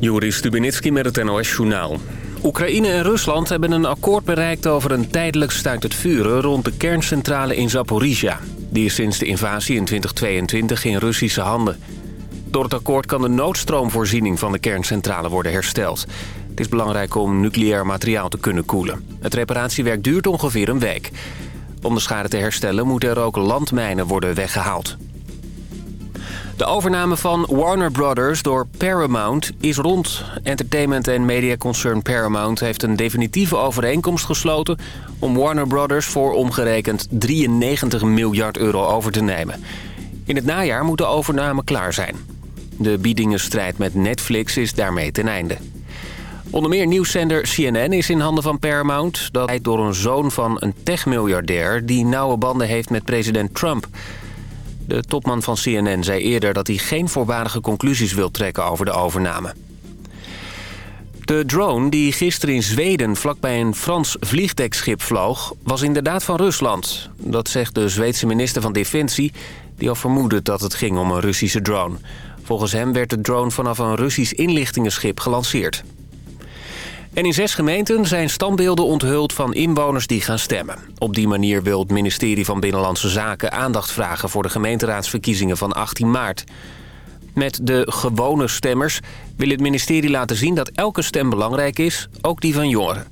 Joris Stubenitski met het NOS-journaal. Oekraïne en Rusland hebben een akkoord bereikt over een tijdelijk staakt het vuren... rond de kerncentrale in Zaporizhia. Die is sinds de invasie in 2022 in Russische handen. Door het akkoord kan de noodstroomvoorziening van de kerncentrale worden hersteld. Het is belangrijk om nucleair materiaal te kunnen koelen. Het reparatiewerk duurt ongeveer een week. Om de schade te herstellen moeten er ook landmijnen worden weggehaald. De overname van Warner Brothers door Paramount is rond. Entertainment- en mediaconcern Paramount heeft een definitieve overeenkomst gesloten... om Warner Brothers voor omgerekend 93 miljard euro over te nemen. In het najaar moet de overname klaar zijn. De biedingenstrijd met Netflix is daarmee ten einde. Onder meer nieuwszender CNN is in handen van Paramount... dat leidt door een zoon van een techmiljardair... die nauwe banden heeft met president Trump... De topman van CNN zei eerder dat hij geen voorbarige conclusies wil trekken over de overname. De drone die gisteren in Zweden vlakbij een Frans vliegdekschip vloog... was inderdaad van Rusland. Dat zegt de Zweedse minister van Defensie... die al vermoedde dat het ging om een Russische drone. Volgens hem werd de drone vanaf een Russisch inlichtingenschip gelanceerd. En in zes gemeenten zijn standbeelden onthuld van inwoners die gaan stemmen. Op die manier wil het ministerie van Binnenlandse Zaken aandacht vragen... voor de gemeenteraadsverkiezingen van 18 maart. Met de gewone stemmers wil het ministerie laten zien dat elke stem belangrijk is, ook die van jongeren.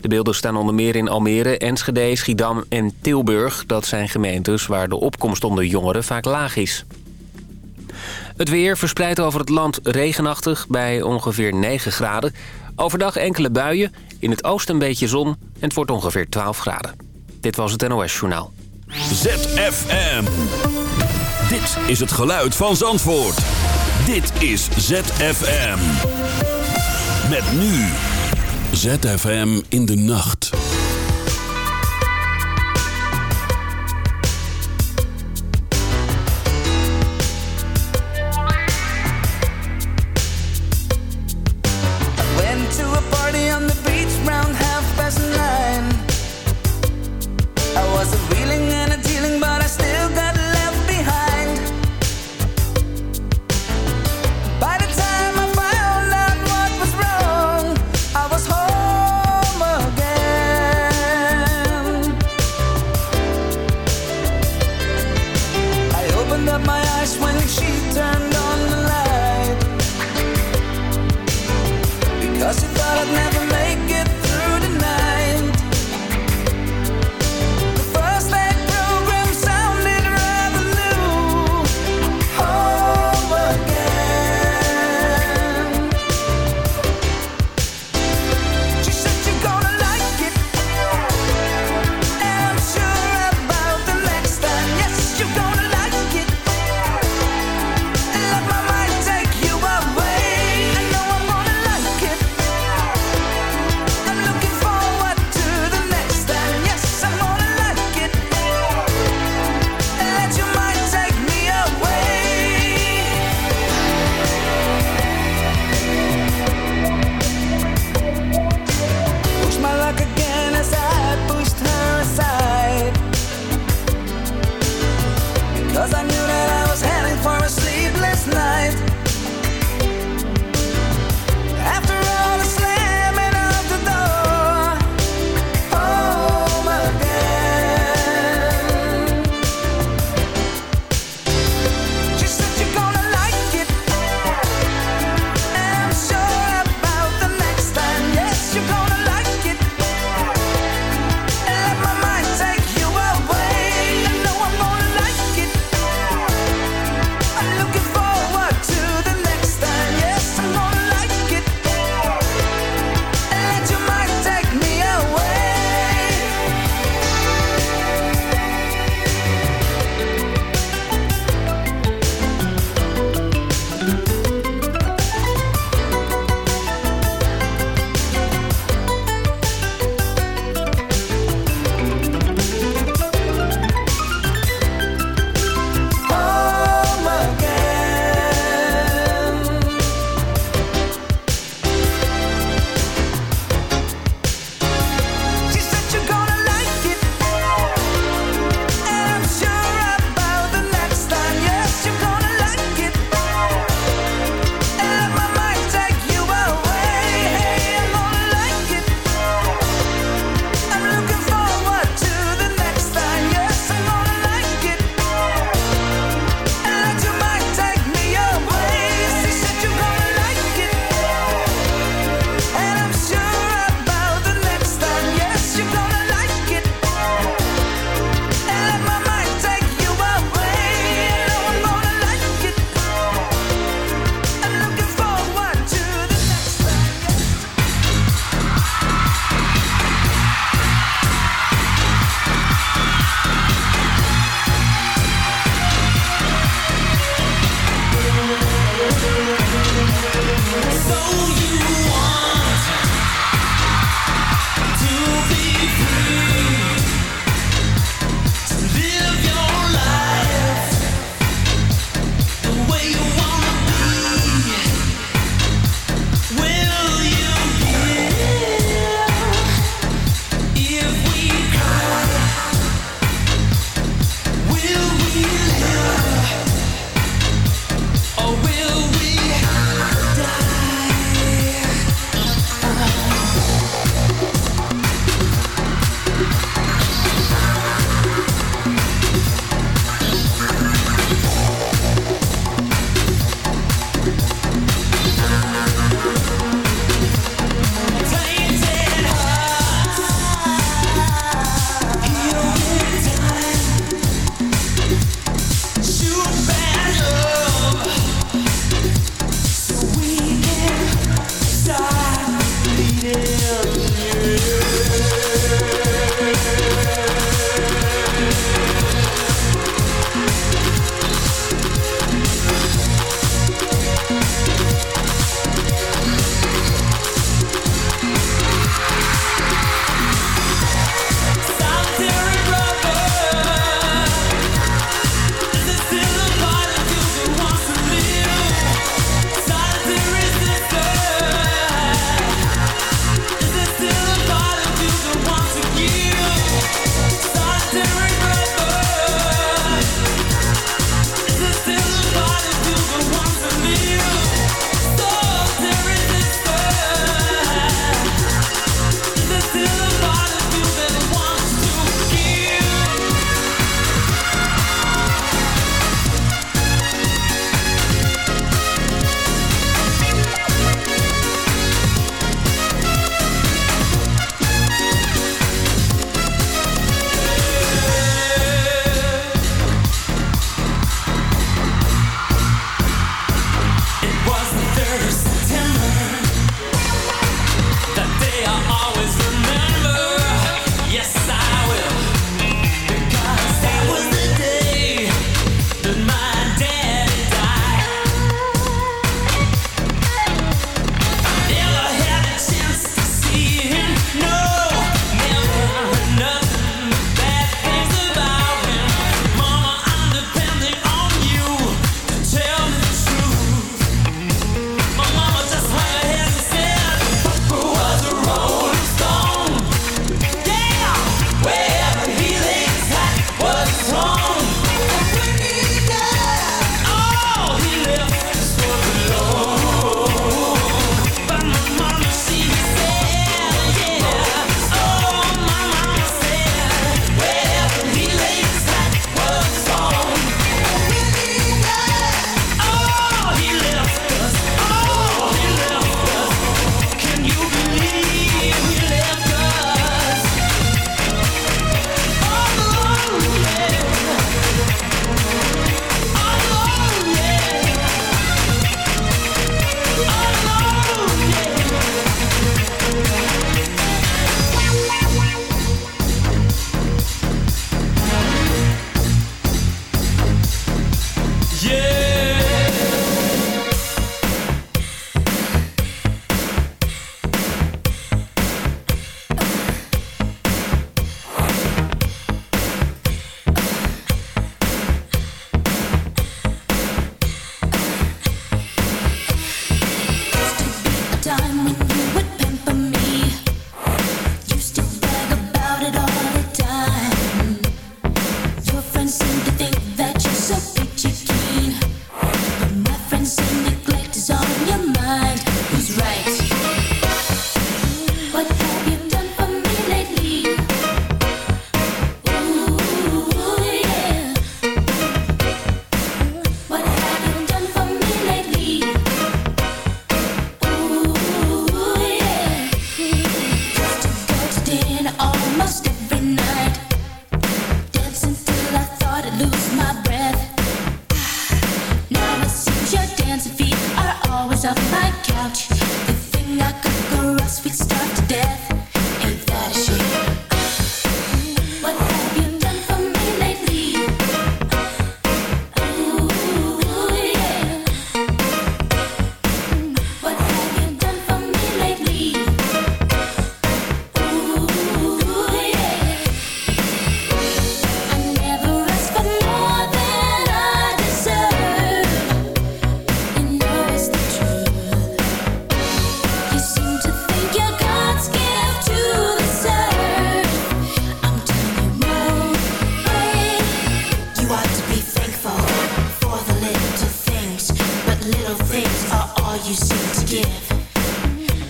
De beelden staan onder meer in Almere, Enschede, Schiedam en Tilburg. Dat zijn gemeentes waar de opkomst onder jongeren vaak laag is. Het weer verspreidt over het land regenachtig bij ongeveer 9 graden. Overdag enkele buien, in het oosten een beetje zon en het wordt ongeveer 12 graden. Dit was het NOS Journaal. ZFM. Dit is het geluid van Zandvoort. Dit is ZFM. Met nu. ZFM in de nacht.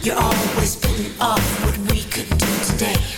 You're always putting off what we could do today.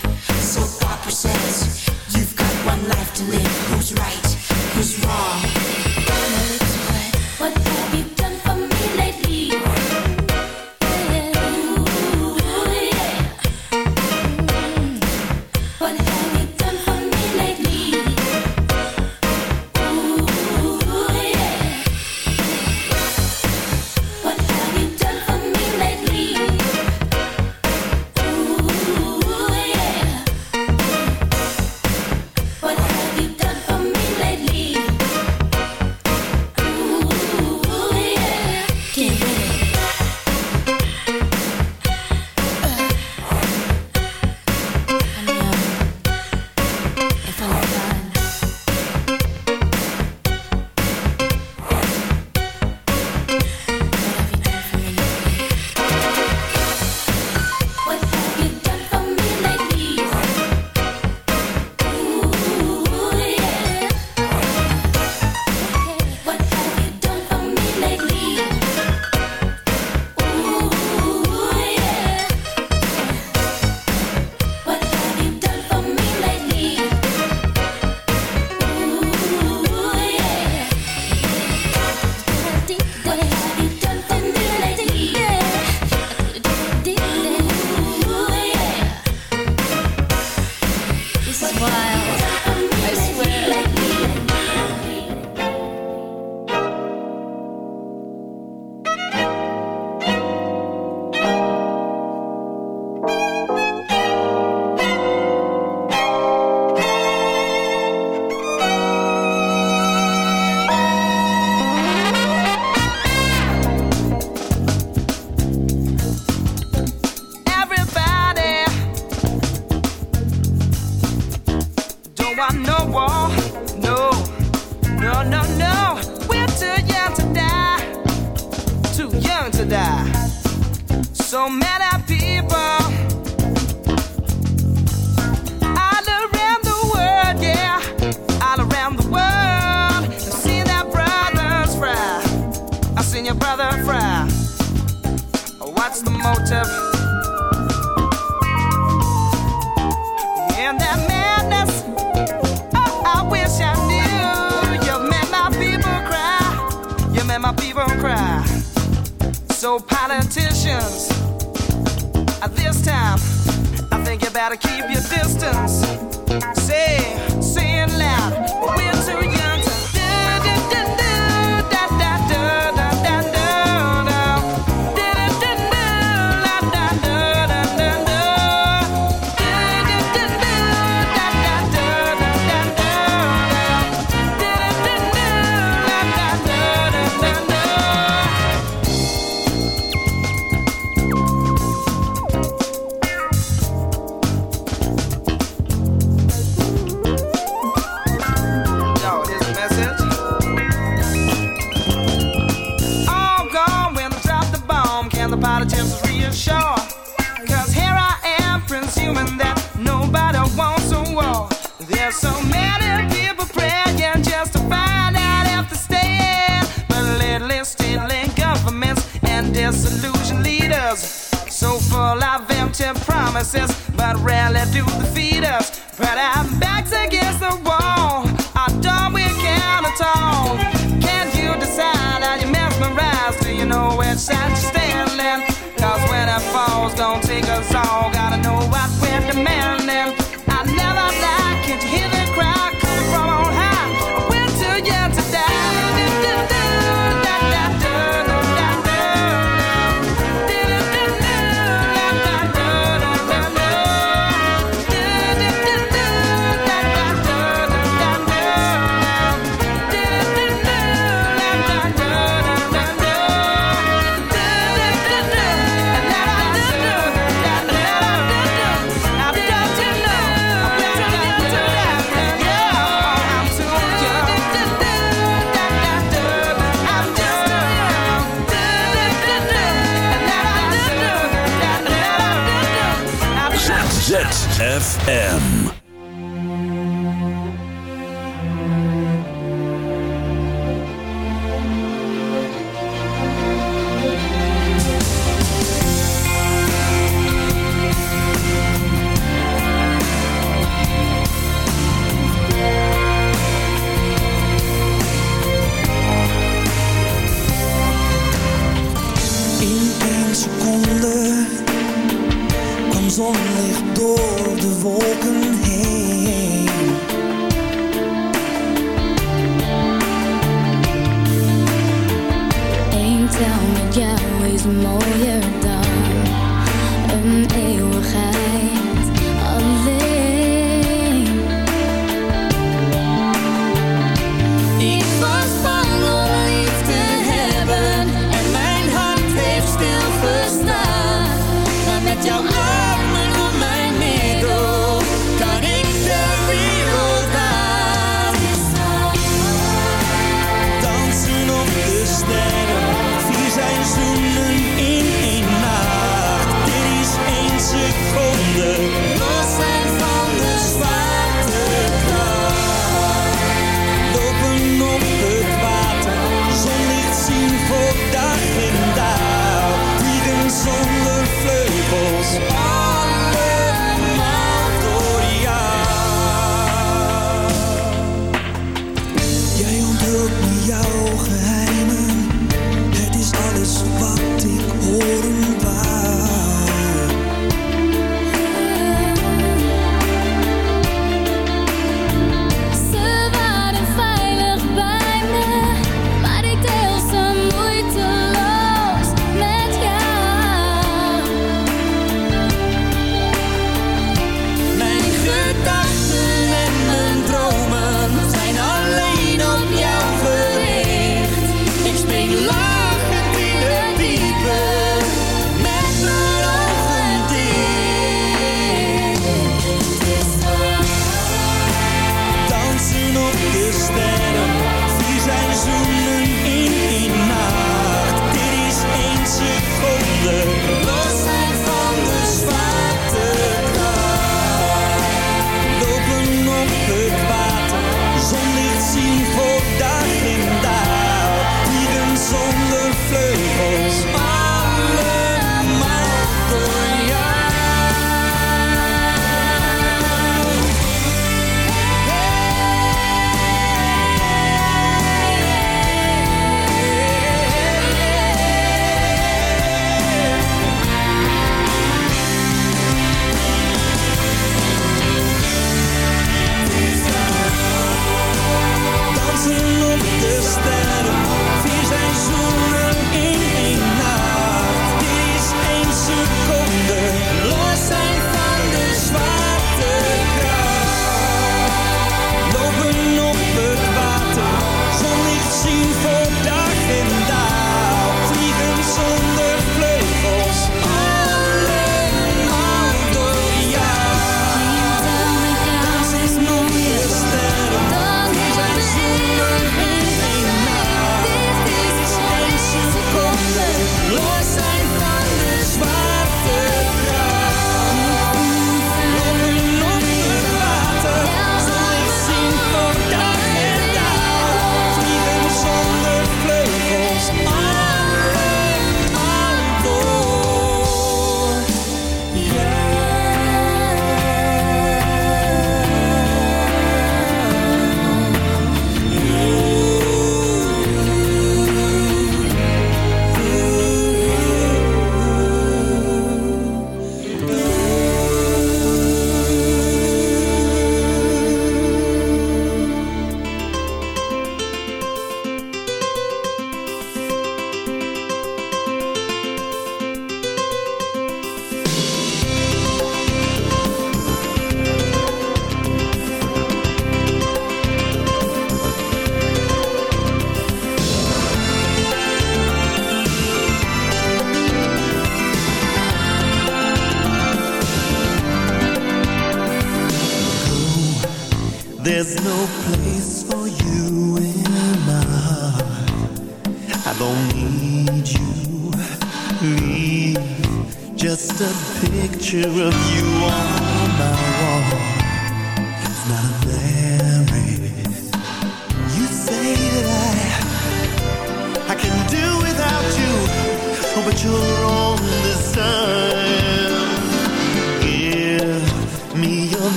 so full of empty promises, but rarely do they feed us. But I'm back against the wall, I don't we can at all. Can't you decide? Are you mesmerized? Do you know it's such?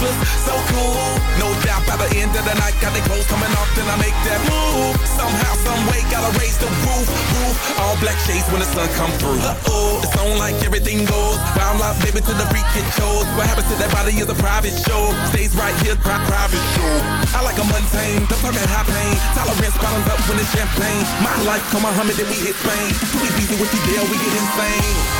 hopeless, so cool. No doubt by the end of the night, got the clothes coming off, then I make that move. Somehow, someway, gotta raise the roof, roof. All black shades when the sun come through. Uh oh, it's on like everything goes. Round out, baby, to the freak it shows. What happens to that body is a private show. Stays right here, pri private show. I like a mundane, the fucking high pain. Tolerance bottoms up when it's champagne. My life, come on, Muhammad, then we hit Spain. Too easy with you deal, we get insane.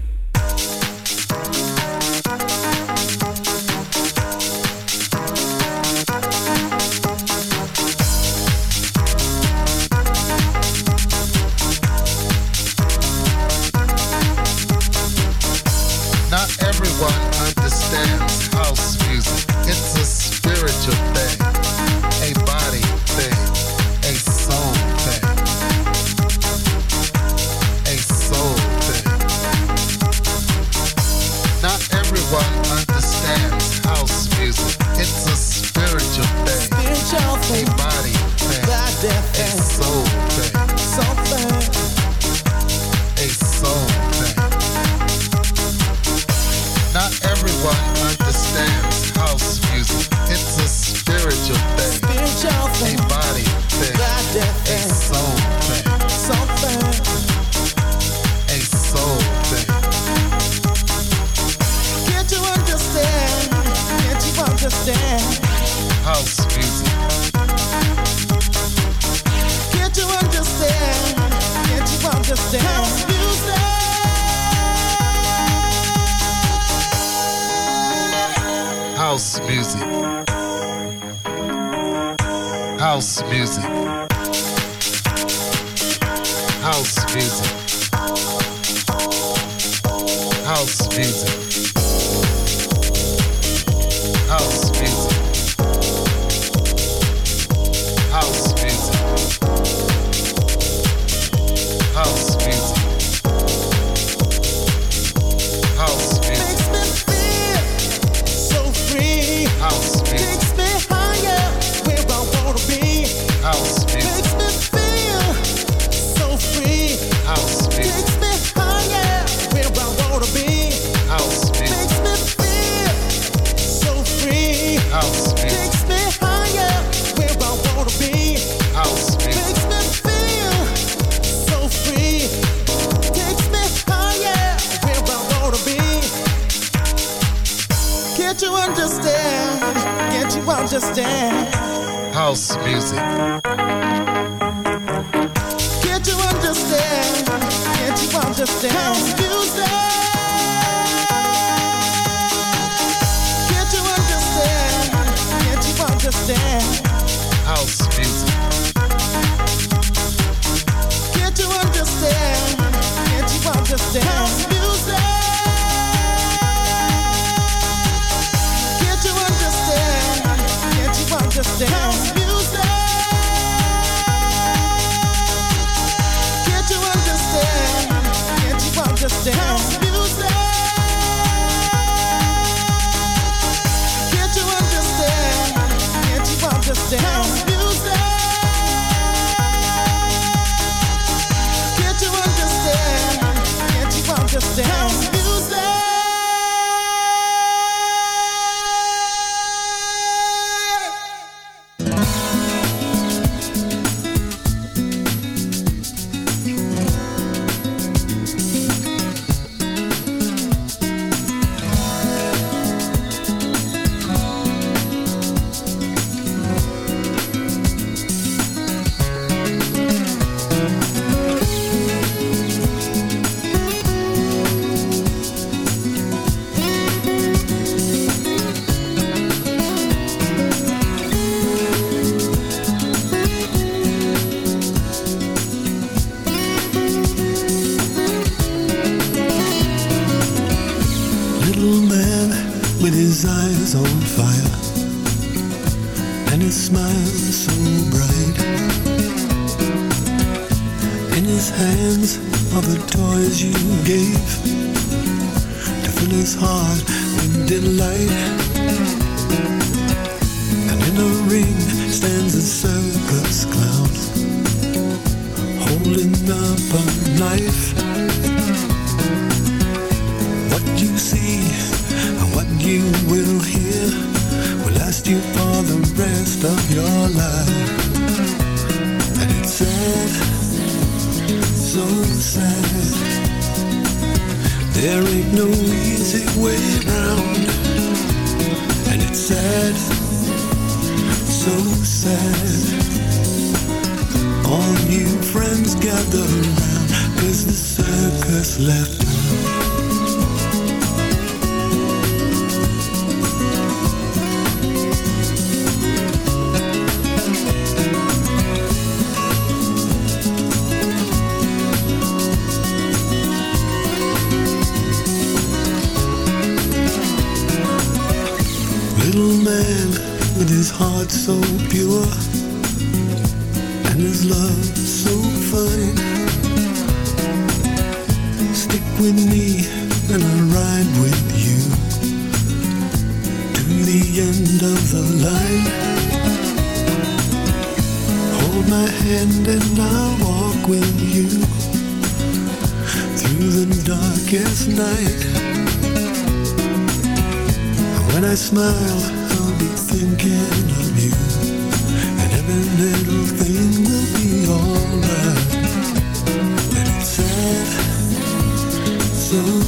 with me and I'll ride with you to the end of the line. Hold my hand and I'll walk with you through the darkest night. When I smile, I'll be thinking of you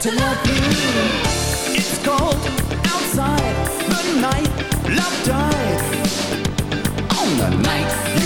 to love you. It's cold outside the night, love dies on the night.